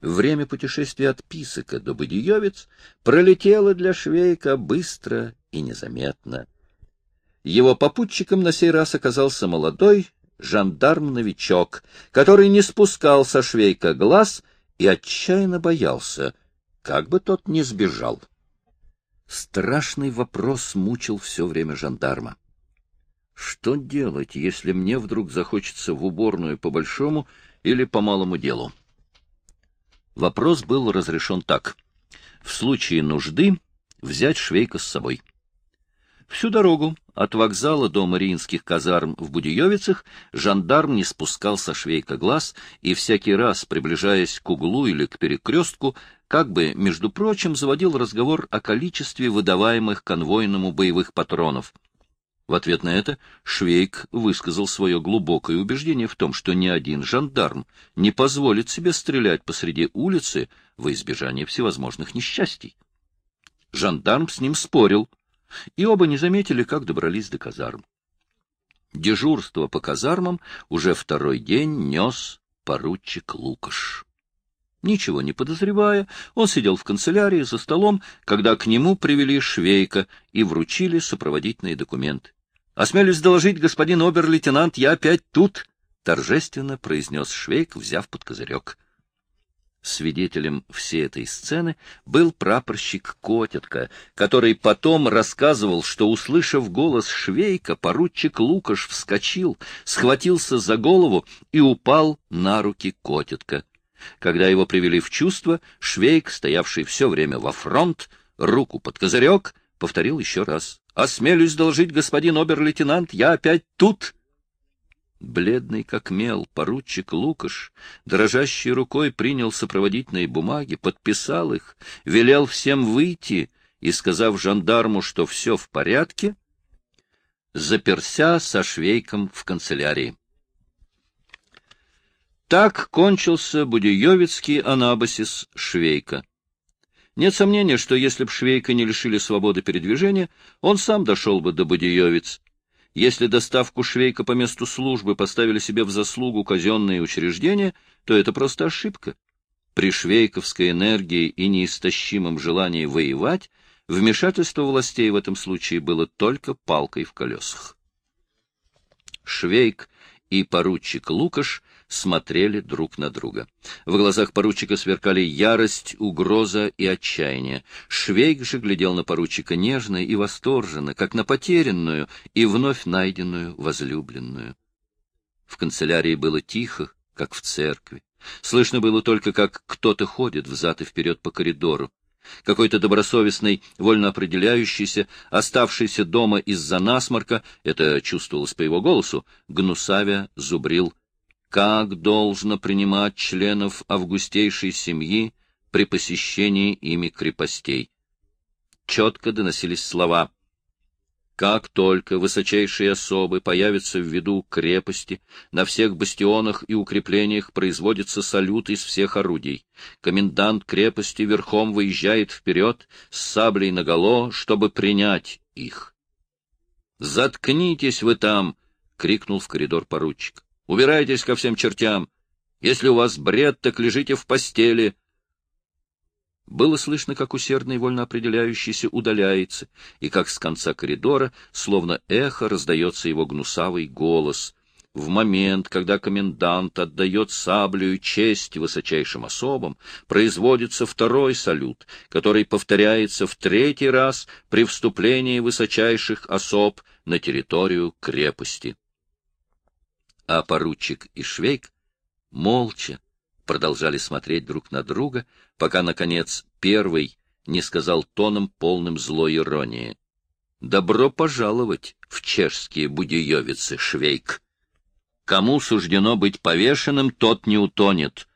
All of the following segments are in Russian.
Время путешествия от Писака до Будиевец пролетело для Швейка быстро и незаметно. Его попутчиком на сей раз оказался молодой жандарм-новичок, который не спускал со Швейка глаз и отчаянно боялся, как бы тот не сбежал. Страшный вопрос мучил все время жандарма. Что делать, если мне вдруг захочется в уборную по большому или по малому делу? Вопрос был разрешен так. В случае нужды взять Швейка с собой. Всю дорогу от вокзала до Мариинских казарм в Будиевицах жандарм не спускал со Швейка глаз и всякий раз, приближаясь к углу или к перекрестку, как бы, между прочим, заводил разговор о количестве выдаваемых конвойному боевых патронов — в ответ на это Швейк высказал свое глубокое убеждение в том, что ни один жандарм не позволит себе стрелять посреди улицы во избежание всевозможных несчастий. Жандарм с ним спорил, и оба не заметили, как добрались до казарм. Дежурство по казармам уже второй день нес поручик Лукаш. Ничего не подозревая, он сидел в канцелярии за столом, когда к нему привели швейка и вручили сопроводительные документы. Осмелюсь доложить, господин обер-лейтенант, я опять тут, — торжественно произнес Швейк, взяв под козырек. Свидетелем всей этой сцены был прапорщик Котятка, который потом рассказывал, что, услышав голос Швейка, поручик Лукаш вскочил, схватился за голову и упал на руки Котятка. Когда его привели в чувство, Швейк, стоявший все время во фронт, руку под козырек, повторил еще раз. Осмелюсь доложить, господин обер-лейтенант, я опять тут. Бледный как мел, поручик Лукаш, дрожащей рукой принял сопроводительные бумаги, подписал их, велел всем выйти и, сказав жандарму, что все в порядке, заперся со швейком в канцелярии. Так кончился Будеевицкий анабасис Швейка. Нет сомнения, что если б Швейка не лишили свободы передвижения, он сам дошел бы до Будиевец. Если доставку Швейка по месту службы поставили себе в заслугу казенные учреждения, то это просто ошибка. При швейковской энергии и неистощимом желании воевать вмешательство властей в этом случае было только палкой в колесах. Швейк и поручик Лукаш смотрели друг на друга. В глазах поручика сверкали ярость, угроза и отчаяние. Швейк же глядел на поручика нежно и восторженно, как на потерянную и вновь найденную возлюбленную. В канцелярии было тихо, как в церкви. Слышно было только, как кто-то ходит взад и вперед по коридору. Какой-то добросовестный, вольно определяющийся, оставшийся дома из-за насморка, это чувствовалось по его голосу, гнусавя зубрил как должно принимать членов августейшей семьи при посещении ими крепостей. Четко доносились слова «Как только высочайшие особы появятся в виду крепости, на всех бастионах и укреплениях производится салют из всех орудий. Комендант крепости верхом выезжает вперед с саблей наголо, чтобы принять их». «Заткнитесь вы там!» — крикнул в коридор поручик. Убирайтесь ко всем чертям. Если у вас бред, так лежите в постели. Было слышно, как усердный вольно определяющийся удаляется, и как с конца коридора, словно эхо, раздается его гнусавый голос. В момент, когда комендант отдает саблю честь высочайшим особам, производится второй салют, который повторяется в третий раз при вступлении высочайших особ на территорию крепости а поручик и Швейк молча продолжали смотреть друг на друга, пока, наконец, первый не сказал тоном, полным злой иронии. «Добро пожаловать в чешские будиевицы, Швейк! Кому суждено быть повешенным, тот не утонет.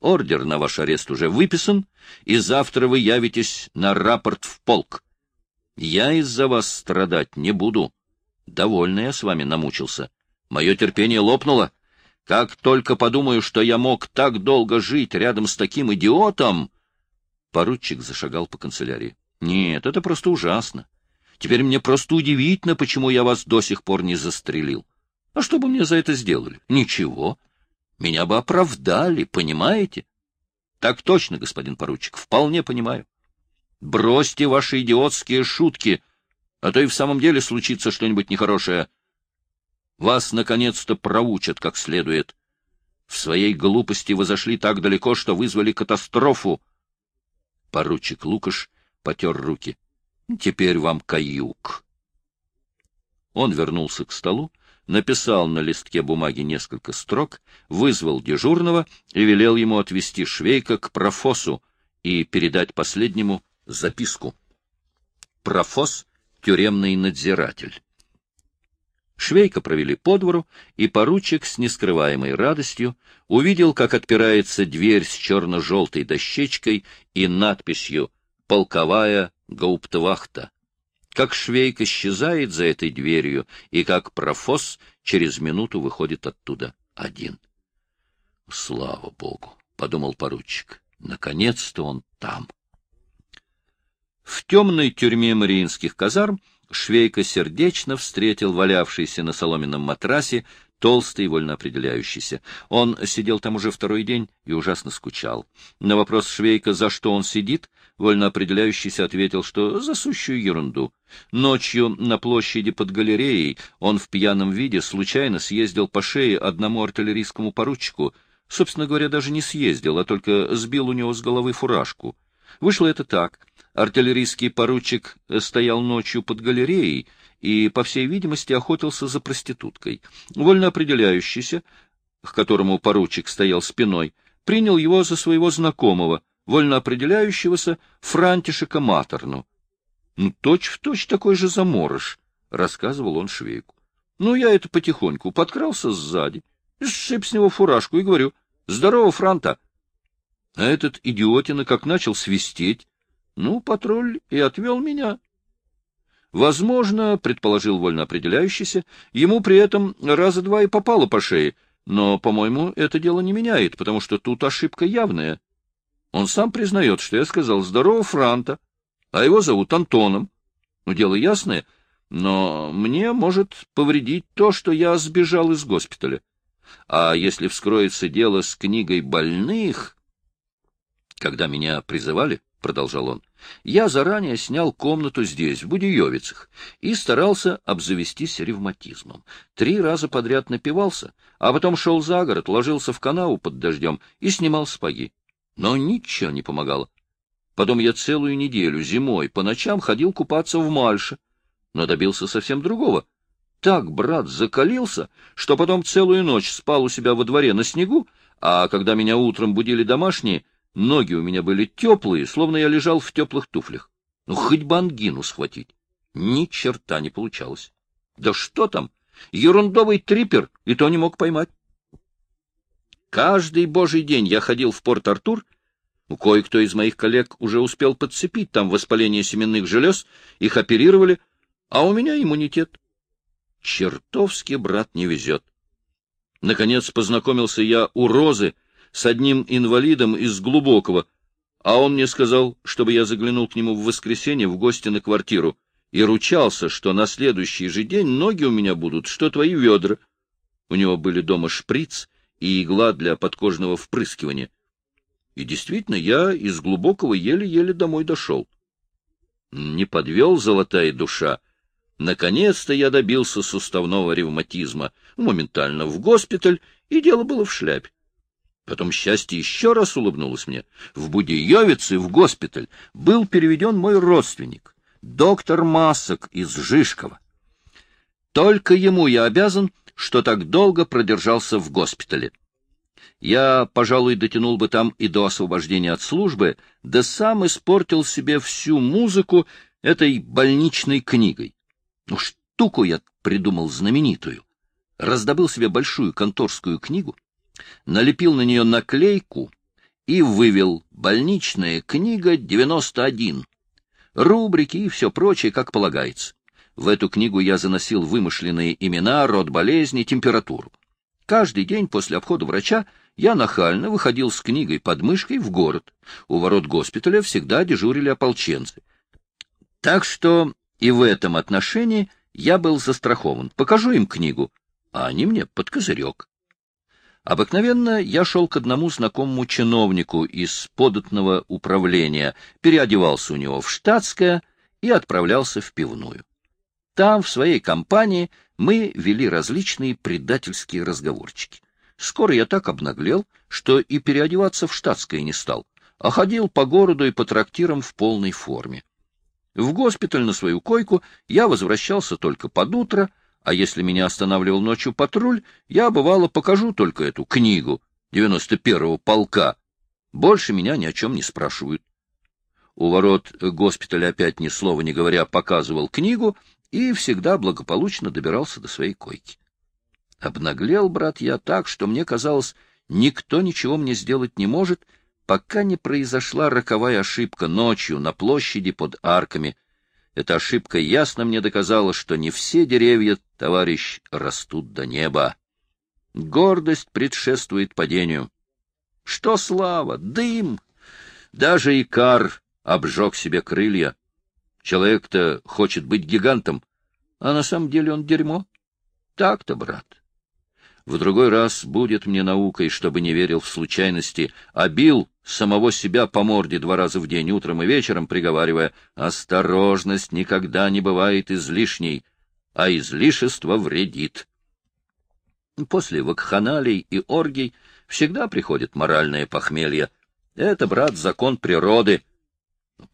Ордер на ваш арест уже выписан, и завтра вы явитесь на рапорт в полк. Я из-за вас страдать не буду. Довольно я с вами намучился. Мое терпение лопнуло. Как только подумаю, что я мог так долго жить рядом с таким идиотом... Поручик зашагал по канцелярии. Нет, это просто ужасно. Теперь мне просто удивительно, почему я вас до сих пор не застрелил. А что бы мне за это сделали? Ничего. Меня бы оправдали, понимаете? — Так точно, господин поручик, вполне понимаю. Бросьте ваши идиотские шутки, а то и в самом деле случится что-нибудь нехорошее. Вас, наконец-то, проучат как следует. В своей глупости вы зашли так далеко, что вызвали катастрофу. Поручик Лукаш потер руки. Теперь вам каюк. Он вернулся к столу, написал на листке бумаги несколько строк, вызвал дежурного и велел ему отвезти Швейка к профосу и передать последнему записку. Профос — тюремный надзиратель. Швейка провели по двору, и поручик с нескрываемой радостью увидел, как отпирается дверь с черно-желтой дощечкой и надписью «Полковая гауптвахта», как Швейк исчезает за этой дверью, и как профос через минуту выходит оттуда один. «Слава Богу!» — подумал поручик. «Наконец-то он там!» В темной тюрьме Мариинских казарм Швейка сердечно встретил валявшийся на соломенном матрасе толстый и вольноопределяющийся. Он сидел там уже второй день и ужасно скучал. На вопрос Швейка, за что он сидит, вольноопределяющийся ответил, что за сущую ерунду. Ночью на площади под галереей он в пьяном виде случайно съездил по шее одному артиллерийскому поручику. Собственно говоря, даже не съездил, а только сбил у него с головы фуражку. Вышло это так. Артиллерийский поручик стоял ночью под галереей и, по всей видимости, охотился за проституткой. Вольно определяющийся, к которому поручик стоял спиной, принял его за своего знакомого, вольно определяющегося Франтишека Матерну. Ну, точь-в-точь точь такой же заморыш, — рассказывал он Швейку. Ну, я это потихоньку подкрался сзади, сшиб с него фуражку и говорю, — Здорово, Франта! А этот идиотина как начал свистеть, ну, патруль и отвел меня. Возможно, предположил вольно определяющийся, ему при этом раза два и попало по шее, но, по-моему, это дело не меняет, потому что тут ошибка явная. Он сам признает, что я сказал «здорово, Франта», а его зовут Антоном. Ну, дело ясное, но мне может повредить то, что я сбежал из госпиталя. А если вскроется дело с книгой больных... Когда меня призывали, — продолжал он, — я заранее снял комнату здесь, в Будиевицах, и старался обзавестись ревматизмом. Три раза подряд напивался, а потом шел за город, ложился в канаву под дождем и снимал спаги. Но ничего не помогало. Потом я целую неделю зимой по ночам ходил купаться в Мальше, но добился совсем другого. Так брат закалился, что потом целую ночь спал у себя во дворе на снегу, а когда меня утром будили домашние — Ноги у меня были теплые, словно я лежал в теплых туфлях. Ну, хоть бы ангину схватить. Ни черта не получалось. Да что там? Ерундовый трипер, и то не мог поймать. Каждый божий день я ходил в Порт-Артур. Кое-кто из моих коллег уже успел подцепить там воспаление семенных желез, их оперировали, а у меня иммунитет. Чертовски, брат, не везет. Наконец познакомился я у Розы, с одним инвалидом из глубокого, а он мне сказал, чтобы я заглянул к нему в воскресенье в гости на квартиру, и ручался, что на следующий же день ноги у меня будут, что твои ведра. У него были дома шприц и игла для подкожного впрыскивания. И действительно, я из глубокого еле-еле домой дошел. Не подвел золотая душа. Наконец-то я добился суставного ревматизма. Моментально в госпиталь, и дело было в шляпе. Потом счастье еще раз улыбнулось мне. В Будиевице, в госпиталь, был переведен мой родственник, доктор Масок из Жишкова. Только ему я обязан, что так долго продержался в госпитале. Я, пожалуй, дотянул бы там и до освобождения от службы, да сам испортил себе всю музыку этой больничной книгой. Ну, штуку я придумал знаменитую. Раздобыл себе большую конторскую книгу, налепил на нее наклейку и вывел «Больничная книга 91». Рубрики и все прочее, как полагается. В эту книгу я заносил вымышленные имена, род болезни, температуру. Каждый день после обхода врача я нахально выходил с книгой под мышкой в город. У ворот госпиталя всегда дежурили ополченцы. Так что и в этом отношении я был застрахован. Покажу им книгу, а они мне под козырек. Обыкновенно я шел к одному знакомому чиновнику из податного управления, переодевался у него в штатское и отправлялся в пивную. Там, в своей компании, мы вели различные предательские разговорчики. Скоро я так обнаглел, что и переодеваться в штатское не стал, а ходил по городу и по трактирам в полной форме. В госпиталь на свою койку я возвращался только под утро, а если меня останавливал ночью патруль, я, бывало, покажу только эту книгу 91-го полка. Больше меня ни о чем не спрашивают. У ворот госпиталя опять ни слова не говоря показывал книгу и всегда благополучно добирался до своей койки. Обнаглел, брат, я так, что мне казалось, никто ничего мне сделать не может, пока не произошла роковая ошибка ночью на площади под арками. Эта ошибка ясно мне доказала, что не все деревья, товарищ, растут до неба. Гордость предшествует падению. Что слава, дым! Даже Икар обжег себе крылья. Человек-то хочет быть гигантом, а на самом деле он дерьмо. Так-то, брат. В другой раз будет мне наукой, чтобы не верил в случайности, а бил самого себя по морде два раза в день, утром и вечером, приговаривая, «Осторожность никогда не бывает излишней, а излишество вредит». После вакханалий и оргий всегда приходит моральное похмелье. Это, брат, закон природы.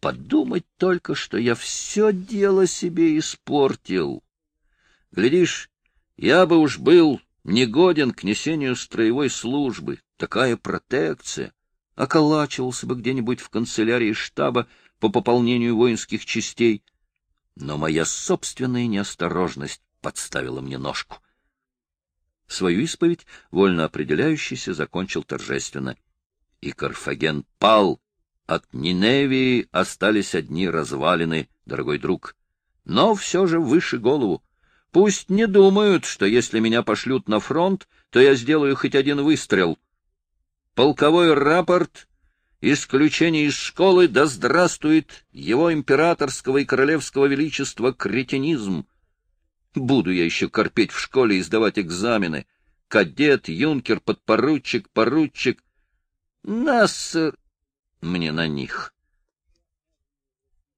Подумать только, что я все дело себе испортил. Глядишь, я бы уж был негоден к несению строевой службы, такая протекция, околачивался бы где-нибудь в канцелярии штаба по пополнению воинских частей. Но моя собственная неосторожность подставила мне ножку. Свою исповедь вольно определяющийся закончил торжественно. И Карфаген пал. От Ниневии остались одни развалины, дорогой друг. Но все же выше голову. Пусть не думают, что если меня пошлют на фронт, то я сделаю хоть один выстрел. Полковой рапорт, исключение из школы, да здравствует его императорского и королевского величества кретинизм. Буду я еще корпеть в школе и сдавать экзамены. Кадет, юнкер, подпоручик, поручик. Нас... Мне на них.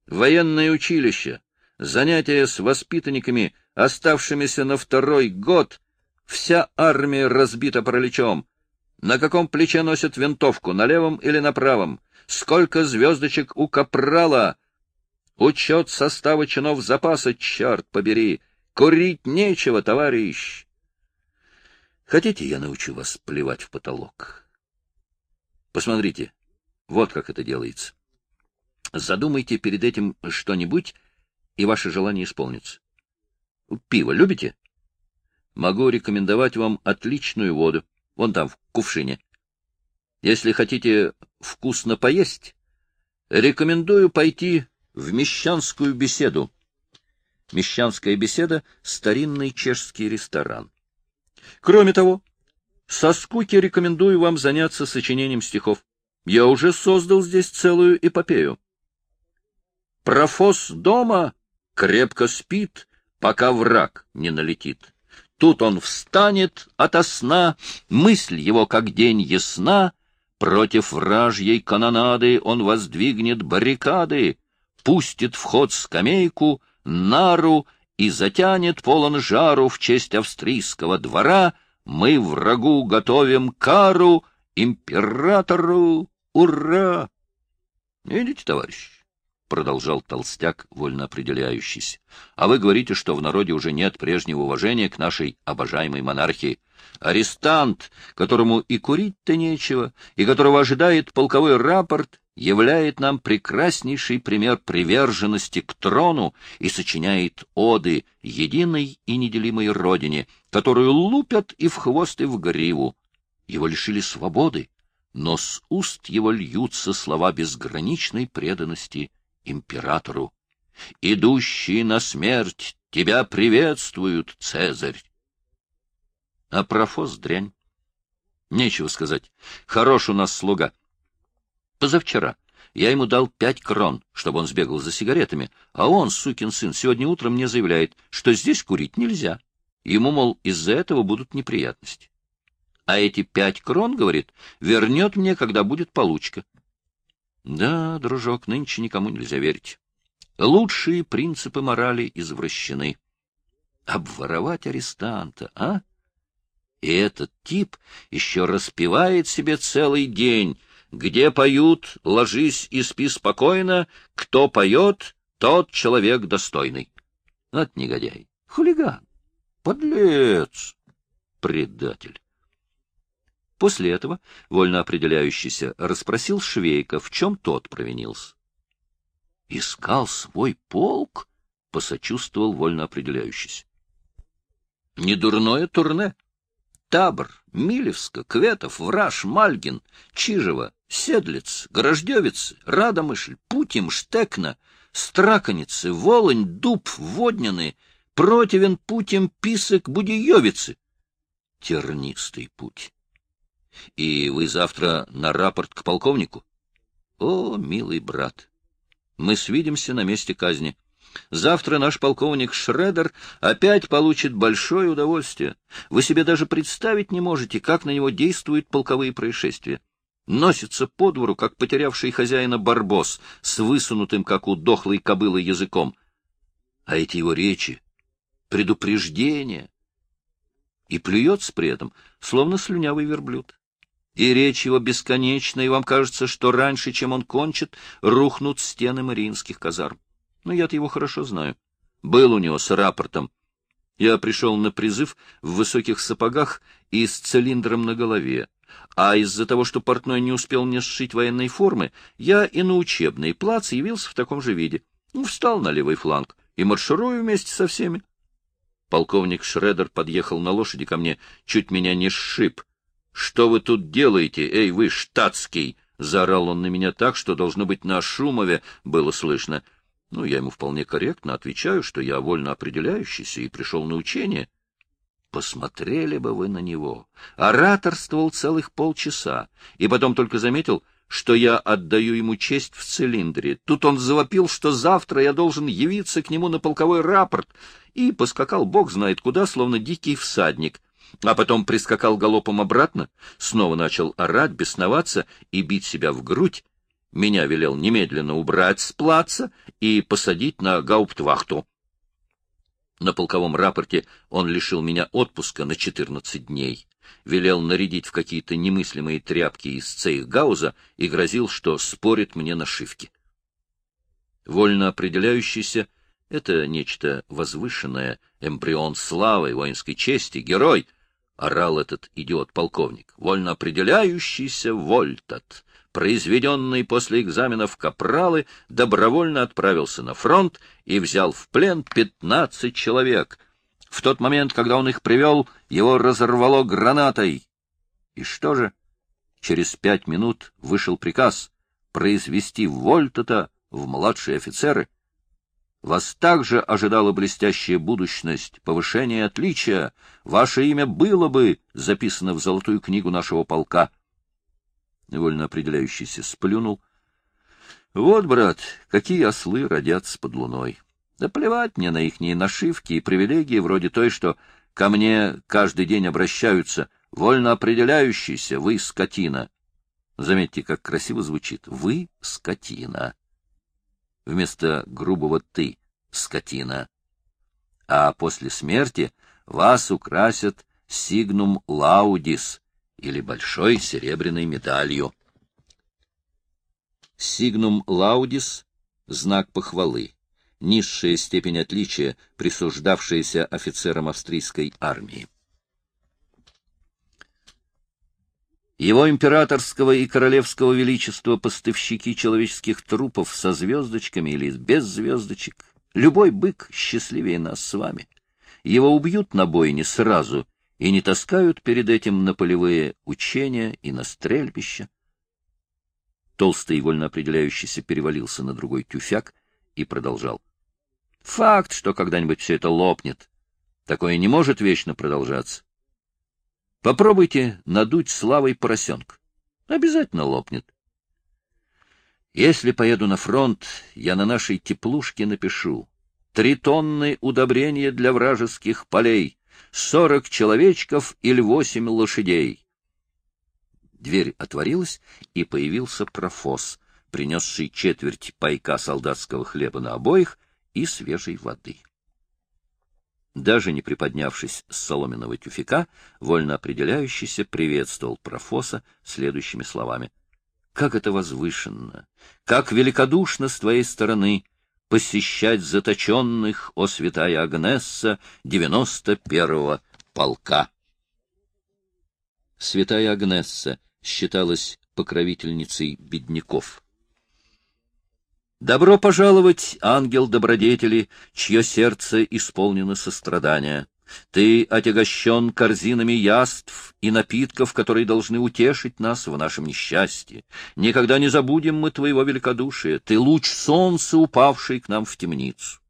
Военное училище, занятия с воспитанниками — оставшимися на второй год, вся армия разбита параличом. На каком плече носят винтовку, на левом или на правом? Сколько звездочек у капрала? Учет состава чинов запаса, черт побери! Курить нечего, товарищ! Хотите, я научу вас плевать в потолок? Посмотрите, вот как это делается. Задумайте перед этим что-нибудь, и ваше желание исполнится. Пиво любите? Могу рекомендовать вам отличную воду. Вон там, в кувшине. Если хотите вкусно поесть, рекомендую пойти в Мещанскую беседу. Мещанская беседа — старинный чешский ресторан. Кроме того, со скуки рекомендую вам заняться сочинением стихов. Я уже создал здесь целую эпопею. Профос дома крепко спит, пока враг не налетит. Тут он встанет ото сна, мысль его как день ясна, против вражьей канонады он воздвигнет баррикады, пустит в ход скамейку, нару и затянет полон жару в честь австрийского двора, мы врагу готовим кару, императору, ура! Видите, товарищ? — продолжал толстяк, вольно определяющийся. — А вы говорите, что в народе уже нет прежнего уважения к нашей обожаемой монархии. Арестант, которому и курить-то нечего, и которого ожидает полковой рапорт, являет нам прекраснейший пример приверженности к трону и сочиняет оды единой и неделимой родине, которую лупят и в хвост, и в гриву. Его лишили свободы, но с уст его льются слова безграничной преданности императору. «Идущие на смерть тебя приветствуют, Цезарь!» А профос дрянь. Нечего сказать. Хорош у нас слуга. Позавчера я ему дал пять крон, чтобы он сбегал за сигаретами, а он, сукин сын, сегодня утром мне заявляет, что здесь курить нельзя. Ему, мол, из-за этого будут неприятности. А эти пять крон, говорит, вернет мне, когда будет получка. Да, дружок, нынче никому нельзя верить. Лучшие принципы морали извращены. Обворовать арестанта, а? И этот тип еще распевает себе целый день. Где поют, ложись и спи спокойно, кто поет, тот человек достойный. Вот негодяй, хулиган, подлец, предатель. После этого вольно определяющийся расспросил Швейка, в чем тот провинился. — Искал свой полк? — посочувствовал вольно определяющийся. — Недурное турне. Табор, Милевска, Кветов, Враж, Мальгин, Чижева, Седлиц, Горождевец, Радомышль, Путим, Штекна, Страконицы, Волонь, Дуб, Водняны, Противен, Путем, Писок, Будиевицы. Тернистый путь. И вы завтра на рапорт к полковнику? О, милый брат, мы свидимся на месте казни. Завтра наш полковник Шредер опять получит большое удовольствие. Вы себе даже представить не можете, как на него действуют полковые происшествия. Носится по двору, как потерявший хозяина барбос, с высунутым, как у дохлой кобылы, языком. А эти его речи, предупреждения, и плюется при этом, словно слюнявый верблюд и речь его бесконечна, и вам кажется, что раньше, чем он кончит, рухнут стены мариинских казарм. Но я-то его хорошо знаю. Был у него с рапортом. Я пришел на призыв в высоких сапогах и с цилиндром на голове. А из-за того, что портной не успел мне сшить военной формы, я и на учебный плац явился в таком же виде. Ну, встал на левый фланг и марширую вместе со всеми. Полковник Шредер подъехал на лошади ко мне, чуть меня не сшиб — что вы тут делаете, эй, вы, штатский? — заорал он на меня так, что, должно быть, на Шумове было слышно. Ну, я ему вполне корректно отвечаю, что я вольно определяющийся и пришел на учение. Посмотрели бы вы на него. Ораторствовал целых полчаса, и потом только заметил, что я отдаю ему честь в цилиндре. Тут он завопил, что завтра я должен явиться к нему на полковой рапорт, и поскакал бог знает куда, словно дикий всадник, а потом прискакал галопом обратно, снова начал орать, бесноваться и бить себя в грудь. Меня велел немедленно убрать с плаца и посадить на гауптвахту. На полковом рапорте он лишил меня отпуска на 14 дней, велел нарядить в какие-то немыслимые тряпки из цейхгауза и грозил, что спорит мне нашивки. Вольно определяющийся — это нечто возвышенное, эмбрион славы, воинской чести, герой, — орал этот идиот-полковник, — вольно определяющийся Вольтат, произведенный после экзаменов капралы, добровольно отправился на фронт и взял в плен пятнадцать человек. В тот момент, когда он их привел, его разорвало гранатой. И что же? Через пять минут вышел приказ произвести Вольтата в младшие офицеры — вас также ожидала блестящая будущность, повышение отличия. Ваше имя было бы записано в золотую книгу нашего полка. Невольно определяющийся сплюнул. Вот, брат, какие ослы родятся под луной. Да плевать мне на ихние нашивки и привилегии, вроде той, что ко мне каждый день обращаются, вольно определяющийся, вы скотина. Заметьте, как красиво звучит. Вы скотина вместо грубого «ты», скотина. А после смерти вас украсят сигнум лаудис или большой серебряной медалью. Сигнум лаудис — знак похвалы, низшая степень отличия, присуждавшаяся офицерам австрийской армии. Его императорского и королевского величества поставщики человеческих трупов со звездочками или без звездочек. Любой бык счастливее нас с вами. Его убьют на бойне сразу и не таскают перед этим на полевые учения и на стрельбища. Толстый, вольно определяющийся, перевалился на другой тюфяк и продолжал. Факт, что когда-нибудь все это лопнет. Такое не может вечно продолжаться. Попробуйте надуть славой поросенка. Обязательно лопнет. Если поеду на фронт, я на нашей теплушке напишу. Три тонны удобрения для вражеских полей, сорок человечков или восемь лошадей. Дверь отворилась, и появился профос, принесший четверть пайка солдатского хлеба на обоих и свежей воды. Даже не приподнявшись с соломенного тюфяка, вольно определяющийся приветствовал профоса следующими словами. — Как это возвышенно! Как великодушно с твоей стороны посещать заточенных, о святая Агнесса, девяносто первого полка! Святая Агнесса считалась покровительницей бедняков. Добро пожаловать, ангел добродетели, чье сердце исполнено сострадания. Ты отягощен корзинами яств и напитков, которые должны утешить нас в нашем несчастье. Никогда не забудем мы твоего великодушия. Ты луч солнца, упавший к нам в темницу.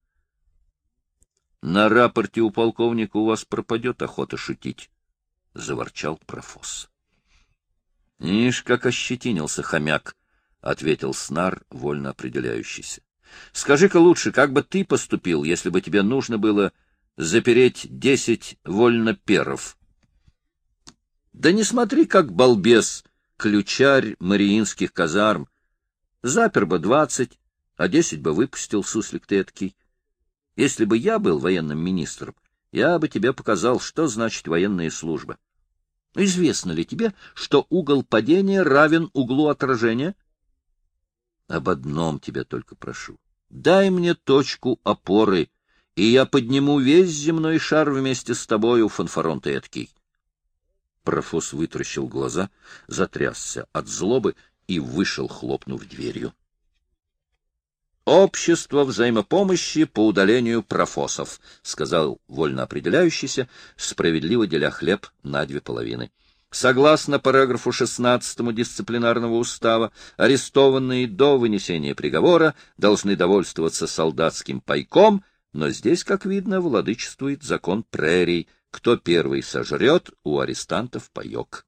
На рапорте у полковника у вас пропадет охота шутить, — заворчал профос. Ишь, как ощетинился хомяк, — ответил Снар, вольно определяющийся. — Скажи-ка лучше, как бы ты поступил, если бы тебе нужно было запереть десять вольноперов? — Да не смотри, как балбес, ключарь мариинских казарм. Запер бы двадцать, а десять бы выпустил, суслик ты. Если бы я был военным министром, я бы тебе показал, что значит военная служба. Известно ли тебе, что угол падения равен углу отражения? Об одном тебя только прошу. Дай мне точку опоры, и я подниму весь земной шар вместе с тобою, фанфарон эткий. Профос вытращил глаза, затрясся от злобы и вышел, хлопнув дверью. «Общество взаимопомощи по удалению профосов», — сказал вольно определяющийся, справедливо деля хлеб на две половины. Согласно параграфу 16 дисциплинарного устава, арестованные до вынесения приговора должны довольствоваться солдатским пайком, но здесь, как видно, владычествует закон прерий. Кто первый сожрет, у арестантов паек.